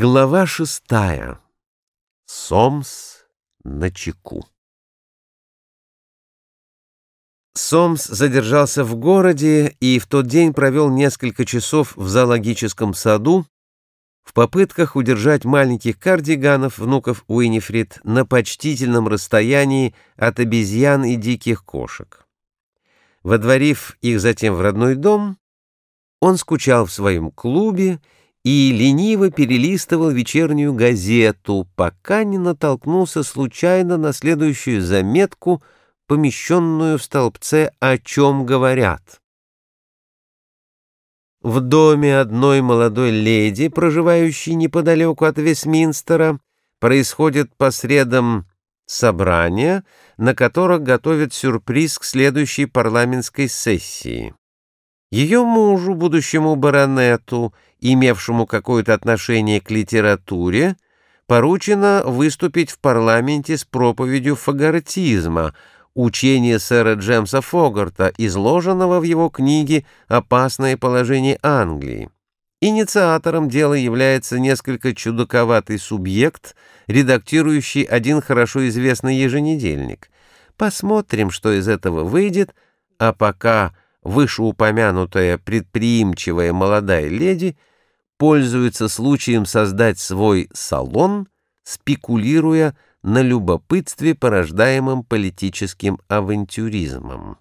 Глава шестая. Сомс на чеку. Сомс задержался в городе и в тот день провел несколько часов в зоологическом саду в попытках удержать маленьких кардиганов, внуков Уинифрид, на почтительном расстоянии от обезьян и диких кошек. Водворив их затем в родной дом, он скучал в своем клубе и лениво перелистывал вечернюю газету, пока не натолкнулся случайно на следующую заметку, помещенную в столбце «О чем говорят». В доме одной молодой леди, проживающей неподалеку от Вестминстера, происходит по средам собрания, на которых готовят сюрприз к следующей парламентской сессии. Ее мужу, будущему баронету, имевшему какое-то отношение к литературе, поручено выступить в парламенте с проповедью фагортизма, учения сэра Джемса Фогарта, изложенного в его книге «Опасное положение Англии». Инициатором дела является несколько чудаковатый субъект, редактирующий один хорошо известный еженедельник. Посмотрим, что из этого выйдет, а пока вышеупомянутая предприимчивая молодая леди пользуется случаем создать свой салон, спекулируя на любопытстве, порождаемом политическим авантюризмом.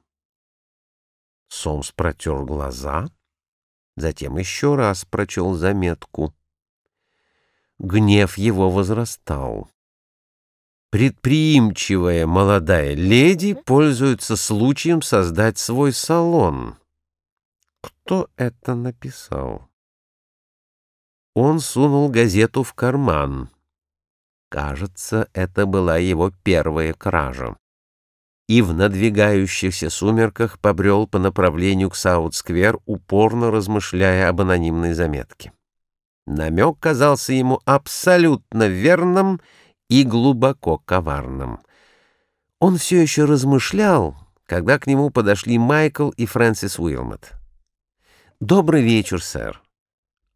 Сомс протер глаза, затем еще раз прочел заметку. Гнев его возрастал. Предприимчивая молодая леди пользуется случаем создать свой салон. Кто это написал? Он сунул газету в карман. Кажется, это была его первая кража. И в надвигающихся сумерках побрел по направлению к Саут-сквер, упорно размышляя об анонимной заметке. Намек казался ему абсолютно верным и глубоко коварным. Он все еще размышлял, когда к нему подошли Майкл и Фрэнсис Уилмот. «Добрый вечер, сэр».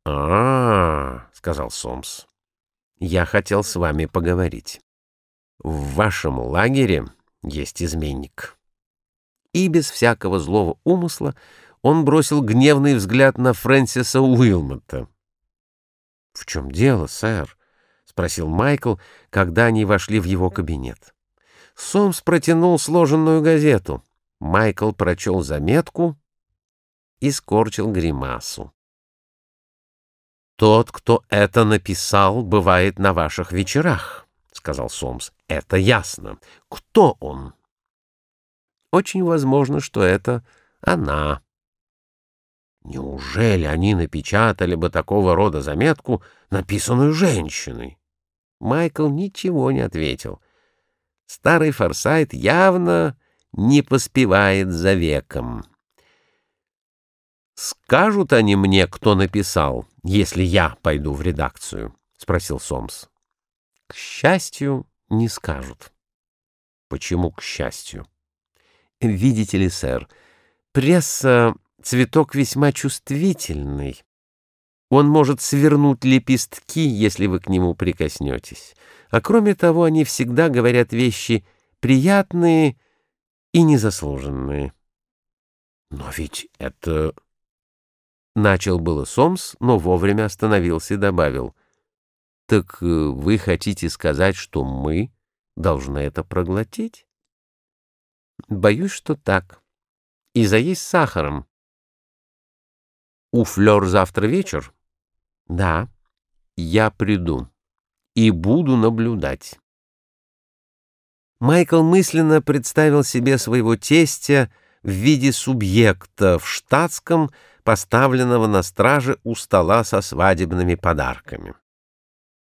«А-а-а», — сказал Сомс, — «я хотел с вами поговорить. В вашем лагере есть изменник». И без всякого злого умысла он бросил гневный взгляд на Фрэнсиса Уилмота. «В чем дело, сэр?» — спросил Майкл, когда они вошли в его кабинет. Сомс протянул сложенную газету. Майкл прочел заметку и скорчил гримасу. «Тот, кто это написал, бывает на ваших вечерах», — сказал Сомс. «Это ясно. Кто он?» «Очень возможно, что это она». Неужели они напечатали бы такого рода заметку, написанную женщиной? Майкл ничего не ответил. Старый Форсайт явно не поспевает за веком. «Скажут они мне, кто написал, если я пойду в редакцию?» — спросил Сомс. «К счастью, не скажут». «Почему к счастью?» «Видите ли, сэр, пресса — цветок весьма чувствительный. Он может свернуть лепестки, если вы к нему прикоснетесь. А кроме того, они всегда говорят вещи приятные и незаслуженные. Но ведь это... Начал было Сомс, но вовремя остановился и добавил. Так э, вы хотите сказать, что мы должны это проглотить? Боюсь, что так. И заесть сахаром. У Флёр завтра вечер? Да, я приду и буду наблюдать. Майкл мысленно представил себе своего тестя в виде субъекта в штатском, поставленного на страже у стола со свадебными подарками.